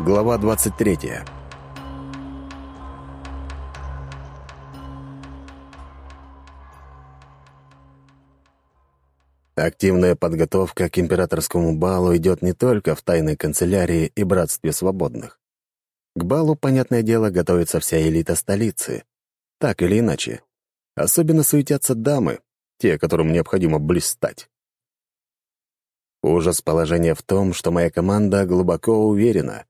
Глава 23. Активная подготовка к императорскому балу идет не только в тайной канцелярии и братстве свободных. К балу, понятное дело, готовится вся элита столицы. Так или иначе. Особенно суетятся дамы, те, которым необходимо блистать. Ужас положения в том, что моя команда глубоко уверена.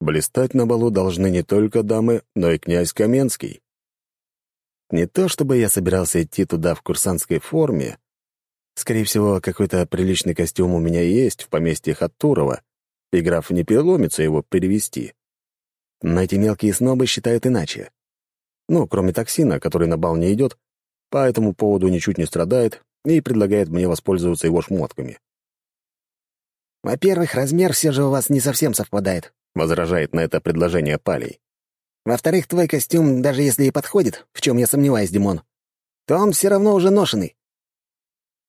Блистать на балу должны не только дамы, но и князь Каменский. Не то чтобы я собирался идти туда в курсантской форме. Скорее всего, какой-то приличный костюм у меня есть в поместье Хаттурова, и граф не переломится его перевести. Но эти мелкие снобы считают иначе. Ну, кроме токсина, который на бал не идет, по этому поводу ничуть не страдает и предлагает мне воспользоваться его шмотками. «Во-первых, размер все же у вас не совсем совпадает», — возражает на это предложение Палей. «Во-вторых, твой костюм, даже если и подходит, в чем я сомневаюсь, Димон, то он все равно уже ношенный».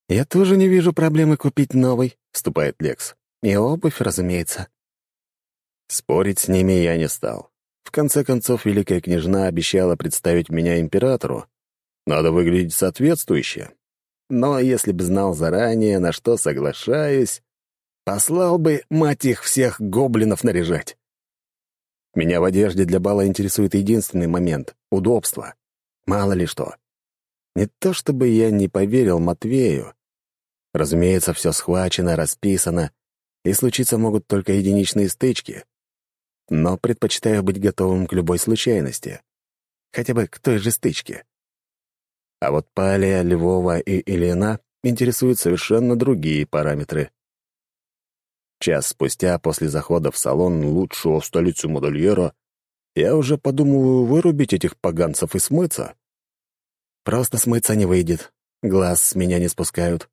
«Я тоже не вижу проблемы купить новый», — вступает Лекс. «И обувь, разумеется». Спорить с ними я не стал. В конце концов, великая княжна обещала представить меня императору. Надо выглядеть соответствующе. Но если бы знал заранее, на что соглашаюсь, Послал бы, мать их, всех гоблинов наряжать. Меня в одежде для бала интересует единственный момент — удобство. Мало ли что. Не то чтобы я не поверил Матвею. Разумеется, все схвачено, расписано, и случиться могут только единичные стычки. Но предпочитаю быть готовым к любой случайности. Хотя бы к той же стычке. А вот Палия, Львова и Ильина интересуют совершенно другие параметры. Час спустя, после захода в салон лучшего в столице модельера, я уже подумываю вырубить этих поганцев и смыться. Просто смыться не выйдет, глаз с меня не спускают.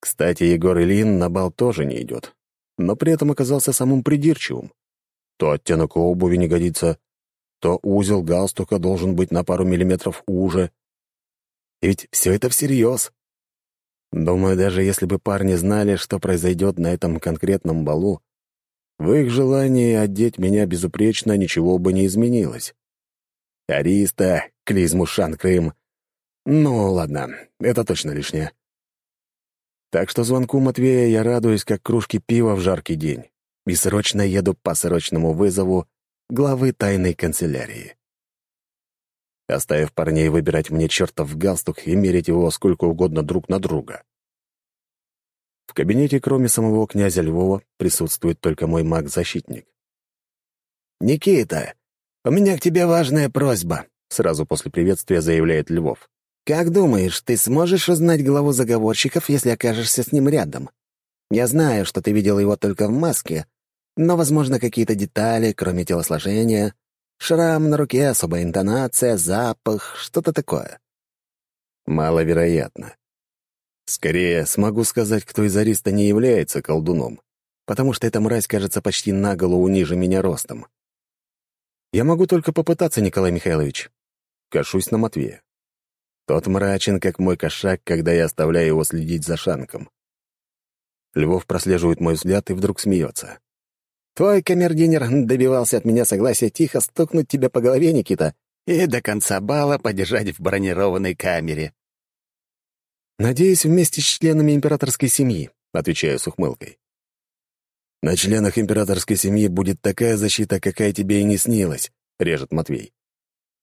Кстати, Егор Ильин на бал тоже не идет, но при этом оказался самым придирчивым. То оттенок обуви не годится, то узел галстука должен быть на пару миллиметров уже. И ведь все это всерьез. Думаю, даже если бы парни знали, что произойдет на этом конкретном балу, в их желании одеть меня безупречно ничего бы не изменилось. Ариста, клизму Шанкрым. Ну, ладно, это точно лишнее. Так что звонку Матвея я радуюсь, как кружки пива в жаркий день, и срочно еду по срочному вызову главы тайной канцелярии. Оставив парней выбирать мне чертов галстук и мерить его сколько угодно друг на друга. В кабинете, кроме самого князя Львова, присутствует только мой маг-защитник. «Никита, у меня к тебе важная просьба», — сразу после приветствия заявляет Львов. «Как думаешь, ты сможешь узнать главу заговорщиков, если окажешься с ним рядом? Я знаю, что ты видел его только в маске, но, возможно, какие-то детали, кроме телосложения, Шрам на руке, особая интонация, запах, что-то такое. Маловероятно. Скорее, смогу сказать, кто из Ариста не является колдуном, потому что эта мразь кажется почти на голову ниже меня ростом. Я могу только попытаться, Николай Михайлович. Кашусь на Матвея. Тот мрачен, как мой кошак, когда я оставляю его следить за Шанком. Львов прослеживает мой взгляд и вдруг смеется. Твой камердинер добивался от меня согласия тихо стукнуть тебя по голове, Никита, и до конца бала подержать в бронированной камере. «Надеюсь, вместе с членами императорской семьи», — отвечаю с ухмылкой. «На членах императорской семьи будет такая защита, какая тебе и не снилась», — режет Матвей.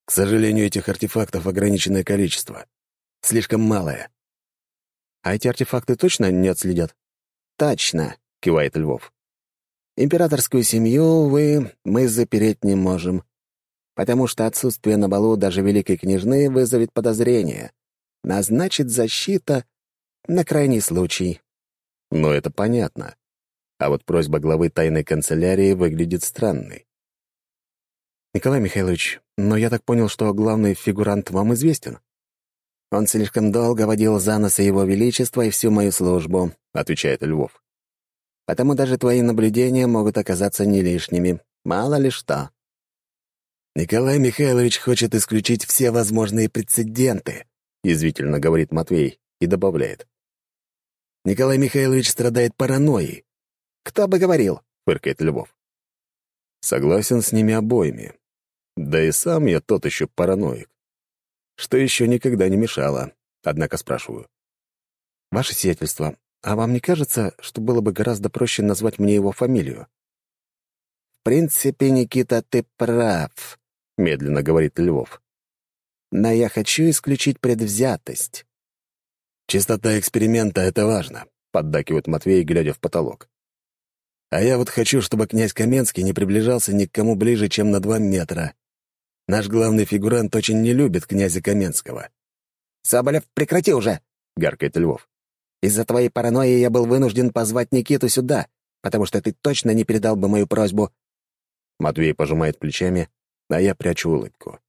«К сожалению, этих артефактов ограниченное количество. Слишком малое». «А эти артефакты точно не отследят?» «Точно», — кивает Львов. Императорскую семью, увы, мы запереть не можем, потому что отсутствие на балу даже великой княжны вызовет подозрение. Назначит защита на крайний случай. Но это понятно. А вот просьба главы тайной канцелярии выглядит странной. «Николай Михайлович, но я так понял, что главный фигурант вам известен?» «Он слишком долго водил за нос его величество и всю мою службу», — отвечает Львов. Потому даже твои наблюдения могут оказаться не лишними. Мало ли что. «Николай Михайлович хочет исключить все возможные прецеденты», — язвительно говорит Матвей и добавляет. «Николай Михайлович страдает паранойей». «Кто бы говорил?» — фыркает Львов. Согласен с ними обоими. Да и сам я тот еще параноик. Что еще никогда не мешало. Однако спрашиваю. «Ваше сиятельство, а вам не кажется, что было бы гораздо проще назвать мне его фамилию?» «В принципе, Никита, ты прав», — медленно говорит Львов. «Но я хочу исключить предвзятость». «Чистота эксперимента — это важно», — поддакивает Матвей, глядя в потолок. «А я вот хочу, чтобы князь Каменский не приближался ни к кому ближе, чем на два метра. Наш главный фигурант очень не любит князя Каменского». «Соболев, прекрати уже!» — гаркает Львов. «Из-за твоей паранойи я был вынужден позвать Никиту сюда, потому что ты точно не передал бы мою просьбу». Матвей пожимает плечами, а я прячу улыбку.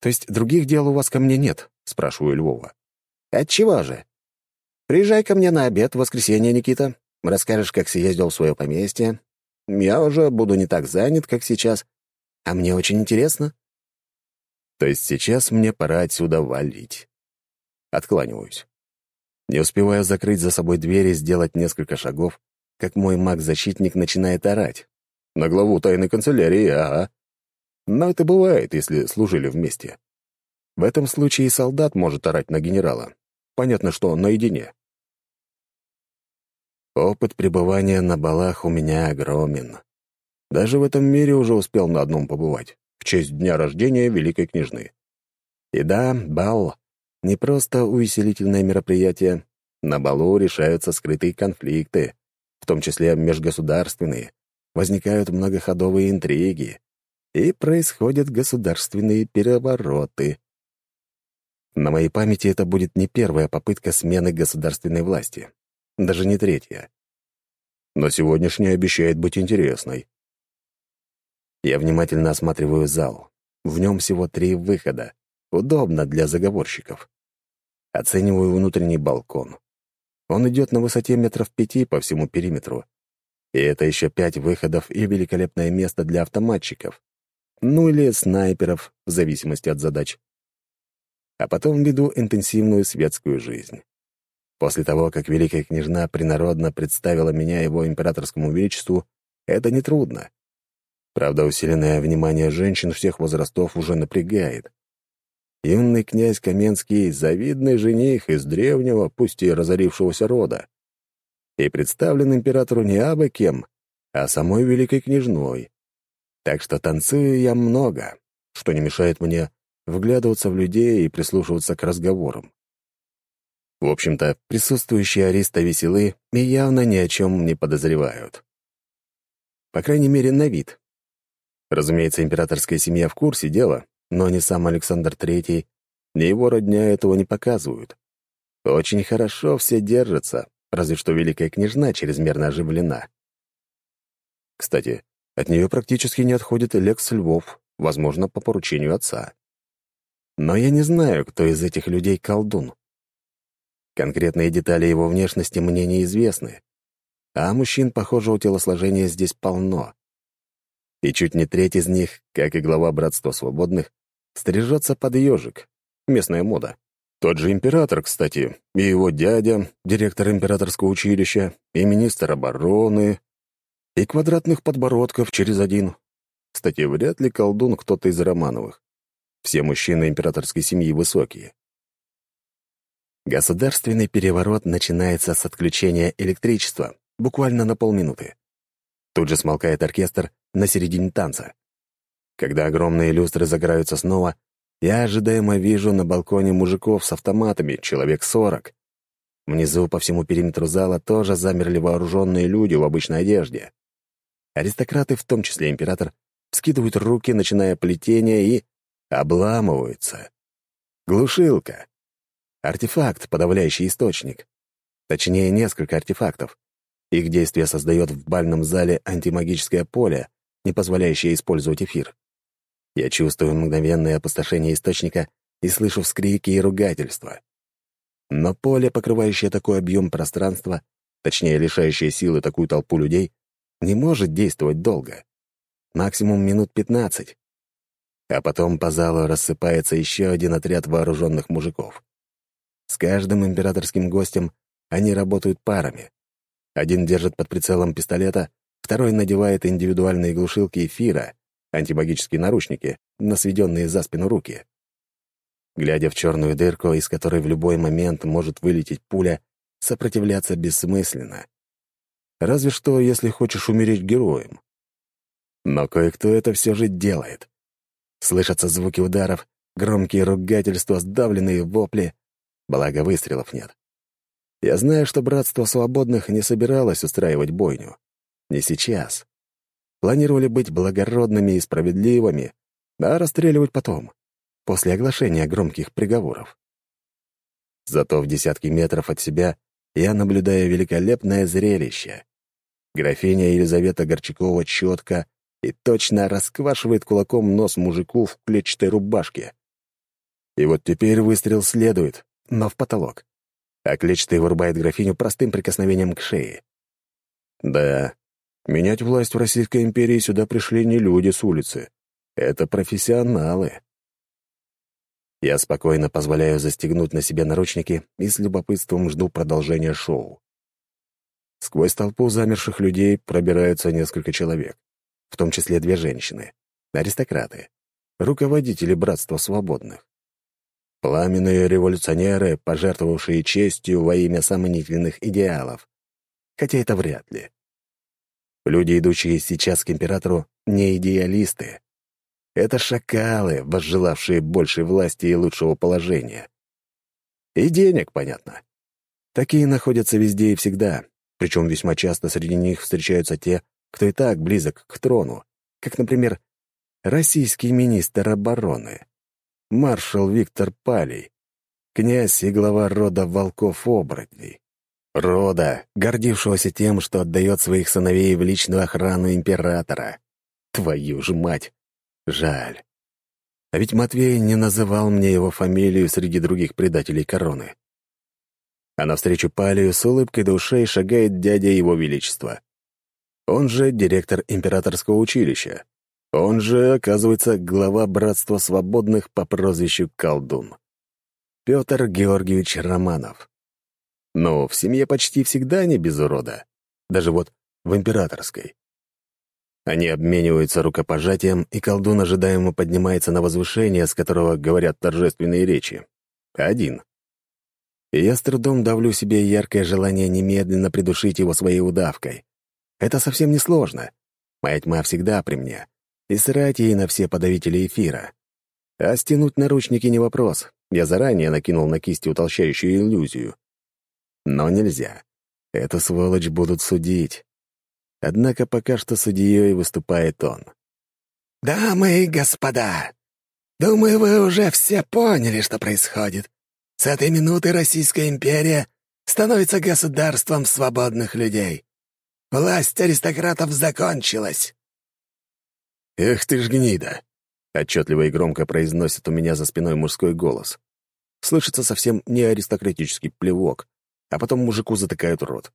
«То есть других дел у вас ко мне нет?» — спрашиваю Львова. «Отчего же? Приезжай ко мне на обед в воскресенье, Никита. Расскажешь, как съездил в свое поместье. Я уже буду не так занят, как сейчас. А мне очень интересно». То есть сейчас мне пора отсюда валить. Откланиваюсь. Не успеваю закрыть за собой дверь и сделать несколько шагов, как мой маг-защитник начинает орать. На главу тайной канцелярии, ага. Но это бывает, если служили вместе. В этом случае солдат может орать на генерала. Понятно, что наедине. Опыт пребывания на балах у меня огромен. Даже в этом мире уже успел на одном побывать, в честь дня рождения Великой Княжны. И да, бал — не просто увеселительное мероприятие. На балу решаются скрытые конфликты, в том числе межгосударственные, возникают многоходовые интриги и происходят государственные перевороты. На моей памяти это будет не первая попытка смены государственной власти, даже не третья. Но сегодняшняя обещает быть интересной. Я внимательно осматриваю зал. В нем всего три выхода. Удобно для заговорщиков. Оцениваю внутренний балкон. Он идет на высоте метров пяти по всему периметру. И это еще пять выходов и великолепное место для автоматчиков. Ну или снайперов, в зависимости от задач. А потом веду интенсивную светскую жизнь. После того, как Великая Княжна принародно представила меня его императорскому величеству, это нетрудно. Правда, усиленное внимание женщин всех возрастов уже напрягает. Юный князь Каменский — завидный жених из древнего, пусть и разорившегося рода и представлен императору не абы кем, а самой великой княжной. Так что танцую я много, что не мешает мне вглядываться в людей и прислушиваться к разговорам. В общем-то, присутствующие ариста веселы и явно ни о чем не подозревают. По крайней мере, на вид. Разумеется, императорская семья в курсе дела, но ни сам Александр Третий, ни его родня этого не показывают. Очень хорошо все держатся, разве что Великая Княжна чрезмерно оживлена. Кстати, от нее практически не отходит Лекс Львов, возможно, по поручению отца. Но я не знаю, кто из этих людей колдун. Конкретные детали его внешности мне неизвестны, а мужчин похожего телосложения здесь полно. И чуть не треть из них, как и глава Братства Свободных, стрижется под ежик, местная мода. Тот же император, кстати, и его дядя, директор императорского училища, и министр обороны, и квадратных подбородков через один. Кстати, вряд ли колдун кто-то из Романовых. Все мужчины императорской семьи высокие. Государственный переворот начинается с отключения электричества, буквально на полминуты. Тут же смолкает оркестр на середине танца. Когда огромные люстры загораются снова, я ожидаемо вижу на балконе мужиков с автоматами, человек сорок. Внизу по всему периметру зала тоже замерли вооруженные люди в обычной одежде. Аристократы, в том числе император, скидывают руки, начиная плетение, и обламываются. Глушилка. Артефакт, подавляющий источник. Точнее, несколько артефактов. Их действие создает в бальном зале антимагическое поле, не позволяющее использовать эфир. Я чувствую мгновенное опустошение источника и слышу вскрики и ругательства. Но поле, покрывающее такой объем пространства, точнее, лишающее силы такую толпу людей, не может действовать долго. Максимум минут пятнадцать. А потом по залу рассыпается еще один отряд вооруженных мужиков. С каждым императорским гостем они работают парами. Один держит под прицелом пистолета, второй надевает индивидуальные глушилки эфира, антимагические наручники, на сведенные за спину руки. Глядя в черную дырку, из которой в любой момент может вылететь пуля, сопротивляться бессмысленно. Разве что, если хочешь умереть героем. Но кое-кто это все же делает. Слышатся звуки ударов, громкие ругательства, сдавленные вопли. Благо, выстрелов нет. Я знаю, что Братство Свободных не собиралось устраивать бойню. Не сейчас. Планировали быть благородными и справедливыми, а расстреливать потом, после оглашения громких приговоров. Зато в десятки метров от себя я наблюдаю великолепное зрелище. Графиня Елизавета Горчакова четко и точно расквашивает кулаком нос мужику в клетчатой рубашке. И вот теперь выстрел следует, но в потолок. А клетчатый вырубает графиню простым прикосновением к шее. Да, менять власть в Российской империи сюда пришли не люди с улицы. Это профессионалы. Я спокойно позволяю застегнуть на себе наручники и с любопытством жду продолжения шоу. Сквозь толпу замерших людей пробираются несколько человек, в том числе две женщины, аристократы, руководители Братства Свободных. Пламенные революционеры, пожертвовавшие честью во имя сомнительных идеалов. Хотя это вряд ли. Люди, идущие сейчас к императору, не идеалисты, это шакалы, возжелавшие большей власти и лучшего положения. И денег, понятно. Такие находятся везде и всегда, причем весьма часто среди них встречаются те, кто и так близок к трону, как, например, российский министр обороны, маршал Виктор Палей, князь и глава рода волков-оборотней. Рода, гордившегося тем, что отдает своих сыновей в личную охрану императора. Твою же мать! Жаль. А ведь Матвей не называл мне его фамилию среди других предателей короны. А навстречу Палию с улыбкой до ушей шагает дядя его величества. Он же директор императорского училища. Он же, оказывается, глава Братства Свободных по прозвищу Колдун. Петр Георгиевич Романов. Но в семье почти всегда не без урода. Даже вот в императорской. Они обмениваются рукопожатием, и колдун ожидаемо поднимается на возвышение, с которого говорят торжественные речи. Один. Я с трудом давлю себе яркое желание немедленно придушить его своей удавкой. Это совсем не сложно. Моя тьма всегда при мне. И срать ей на все подавители эфира. А стянуть наручники не вопрос. Я заранее накинул на кисти утолщающую иллюзию. Но нельзя. Эту сволочь будут судить. Однако пока что судьей выступает он. «Дамы и господа, думаю, вы уже все поняли, что происходит. С этой минуты Российская империя становится государством свободных людей. Власть аристократов закончилась». «Эх ты ж гнида!» — отчетливо и громко произносит у меня за спиной мужской голос. Слышится совсем не аристократический плевок, а потом мужику затыкают рот.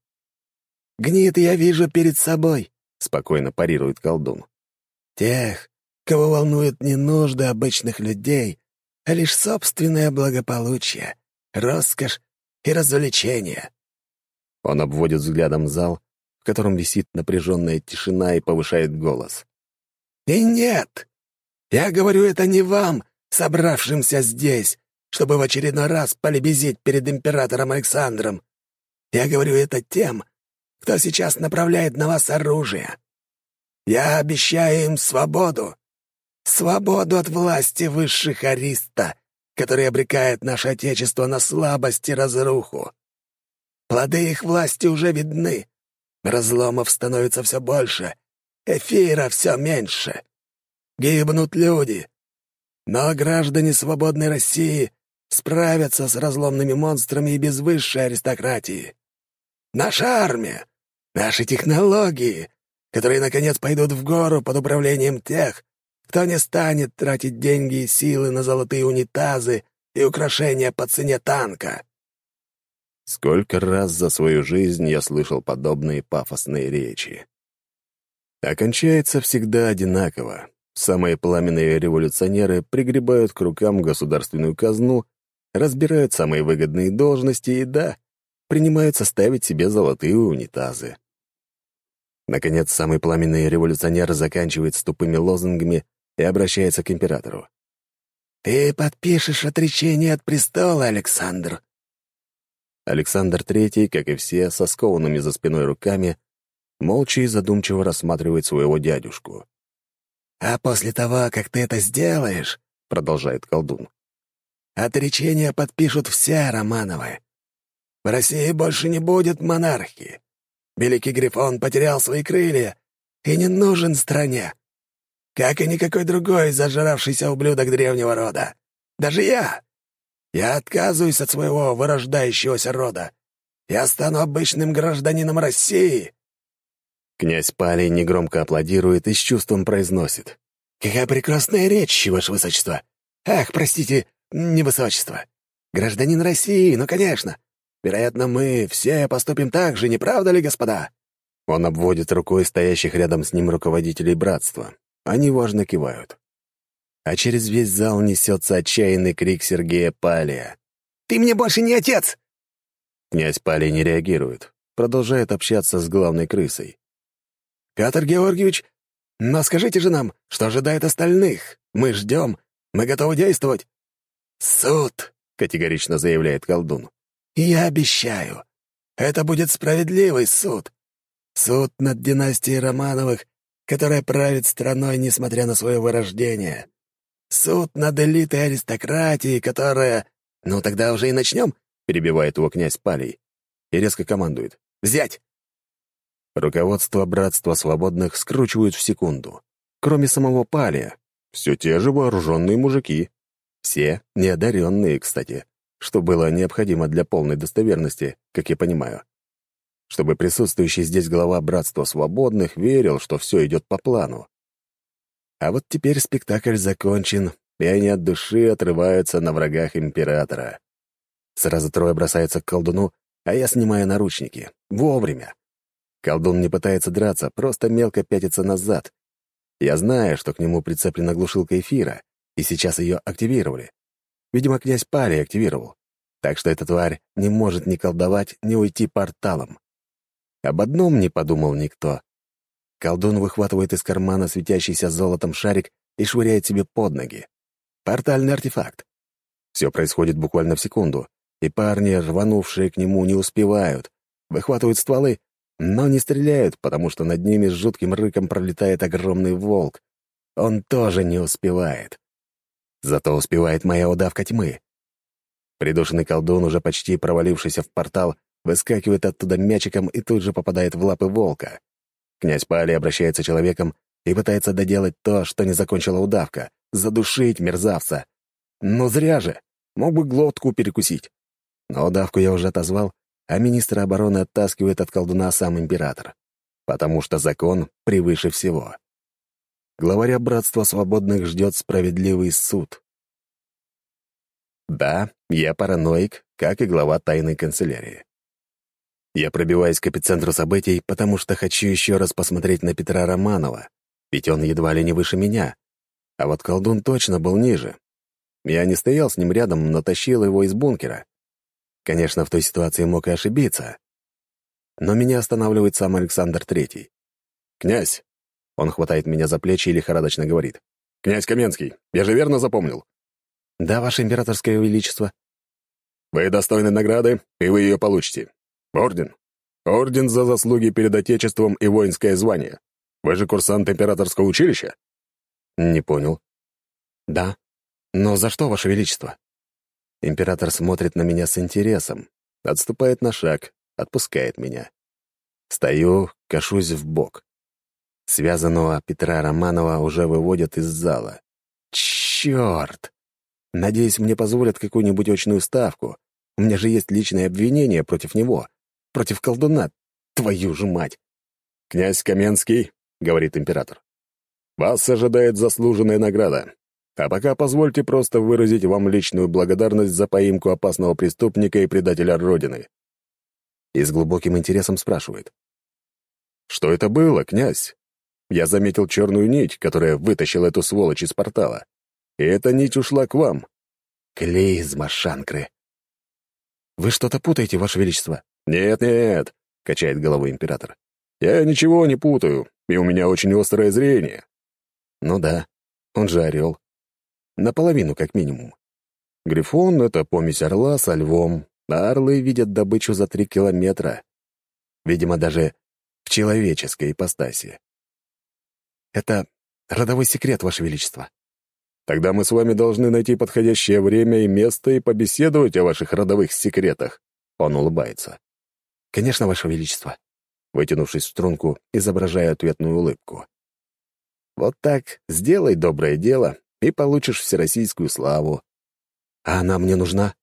Гнит я вижу перед собой», — спокойно парирует колдун. «Тех, кого волнуют не нужды обычных людей, а лишь собственное благополучие, роскошь и развлечения». Он обводит взглядом зал, в котором висит напряженная тишина и повышает голос. «И нет, я говорю это не вам, собравшимся здесь, чтобы в очередной раз полебезить перед императором Александром. Я говорю это тем, кто сейчас направляет на вас оружие. Я обещаю им свободу. Свободу от власти высших ариста, который обрекает наше Отечество на слабость и разруху. Плоды их власти уже видны. Разломов становится все больше, эфира все меньше. Гибнут люди. Но граждане свободной России справятся с разломными монстрами и без высшей аристократии. Наша армия, Наши технологии, которые, наконец, пойдут в гору под управлением тех, кто не станет тратить деньги и силы на золотые унитазы и украшения по цене танка. Сколько раз за свою жизнь я слышал подобные пафосные речи. Окончается всегда одинаково. Самые пламенные революционеры пригребают к рукам государственную казну, разбирают самые выгодные должности и, да, принимаются ставить себе золотые унитазы. Наконец, самый пламенный революционер заканчивает с тупыми лозунгами и обращается к императору. «Ты подпишешь отречение от престола, Александр!» Александр Третий, как и все, со скованными за спиной руками, молча и задумчиво рассматривает своего дядюшку. «А после того, как ты это сделаешь, — продолжает колдун, — отречение подпишут все Романовы. В России больше не будет монархии. Великий Грифон потерял свои крылья и не нужен стране. Как и никакой другой зажравшийся ублюдок древнего рода. Даже я. Я отказываюсь от своего вырождающегося рода. Я стану обычным гражданином России. Князь Палей негромко аплодирует и с чувством произносит. «Какая прекрасная речь, Ваше Высочество! Ах, простите, не Высочество! Гражданин России, ну, конечно! Вероятно, мы все поступим так же, не правда ли, господа?» Он обводит рукой стоящих рядом с ним руководителей братства. Они важно кивают. А через весь зал несется отчаянный крик Сергея Палия. «Ты мне больше не отец!» Князь Палий не реагирует, продолжает общаться с главной крысой. «Петр Георгиевич, но скажите же нам, что ожидает остальных? Мы ждем, мы готовы действовать». «Суд», — категорично заявляет колдун. «Я обещаю, это будет справедливый суд. Суд над династией Романовых, которая правит страной, несмотря на свое вырождение. Суд над элитой аристократии, которая... Ну, тогда уже и начнем», — перебивает его князь Палий и резко командует. «Взять!» Руководство Братства Свободных скручивают в секунду. Кроме самого Палия. Все те же вооруженные мужики. Все неодаренные, кстати, что было необходимо для полной достоверности, как я понимаю. Чтобы присутствующий здесь глава Братства Свободных верил, что все идет по плану. А вот теперь спектакль закончен, и они от души отрываются на врагах Императора. Сразу трое бросаются к колдуну, а я снимаю наручники. Вовремя. Колдун не пытается драться, просто мелко пятится назад. Я знаю, что к нему прицеплена глушилка эфира, и сейчас ее активировали. Видимо, князь Пари активировал. Так что эта тварь не может ни колдовать, ни уйти порталом. Об одном не подумал никто. Колдун выхватывает из кармана светящийся золотом шарик и швыряет себе под ноги. Портальный артефакт. Все происходит буквально в секунду, и парни, рванувшие к нему, не успевают. Выхватывают стволы но не стреляют, потому что над ними с жутким рыком пролетает огромный волк. Он тоже не успевает. Зато успевает моя удавка тьмы. Придушенный колдун, уже почти провалившийся в портал, выскакивает оттуда мячиком и тут же попадает в лапы волка. Князь Пали обращается человеком и пытается доделать то, что не закончила удавка — задушить мерзавца. Но зря же, мог бы глотку перекусить. Но удавку я уже отозвал, а министра обороны оттаскивает от колдуна сам император, потому что закон превыше всего. Главаря Братства Свободных ждет справедливый суд. Да, я параноик, как и глава тайной канцелярии. Я пробиваюсь к эпицентру событий, потому что хочу еще раз посмотреть на Петра Романова, ведь он едва ли не выше меня, а вот колдун точно был ниже. Я не стоял с ним рядом, но тащил его из бункера. Конечно, в той ситуации мог и ошибиться. Но меня останавливает сам Александр Третий. «Князь!» Он хватает меня за плечи и лихорадочно говорит. «Князь Каменский, я же верно запомнил?» «Да, Ваше Императорское Величество». «Вы достойны награды, и вы ее получите. Орден. Орден за заслуги перед Отечеством и воинское звание. Вы же курсант Императорского училища?» «Не понял». «Да. Но за что, Ваше Величество?» Император смотрит на меня с интересом, отступает на шаг, отпускает меня. Стою, кашусь в бок. Связанного Петра Романова уже выводят из зала. Черт! Надеюсь, мне позволят какую-нибудь очную ставку. У меня же есть личное обвинение против него. Против колдуна. Твою же мать! «Князь Каменский», — говорит император, — «вас ожидает заслуженная награда. А пока позвольте просто выразить вам личную благодарность за поимку опасного преступника и предателя Родины». И с глубоким интересом спрашивает. «Что это было, князь? Я заметил черную нить, которая вытащила эту сволочь из портала. И эта нить ушла к вам». «Клизма, шанкры!» «Вы что-то путаете, Ваше Величество?» «Нет-нет», — качает головой император. Я ничего не путаю, и у меня очень острое зрение». «Ну да, он же орел. Наполовину, как минимум. Грифон — это помесь орла со львом, а орлы видят добычу за три километра. Видимо, даже в человеческой ипостаси. Это родовой секрет, Ваше Величество. Тогда мы с вами должны найти подходящее время и место и побеседовать о ваших родовых секретах. Он улыбается. Конечно, Ваше Величество. Вытянувшись в струнку, изображая ответную улыбку. Вот так сделай доброе дело, и получишь всероссийскую славу. А она мне нужна?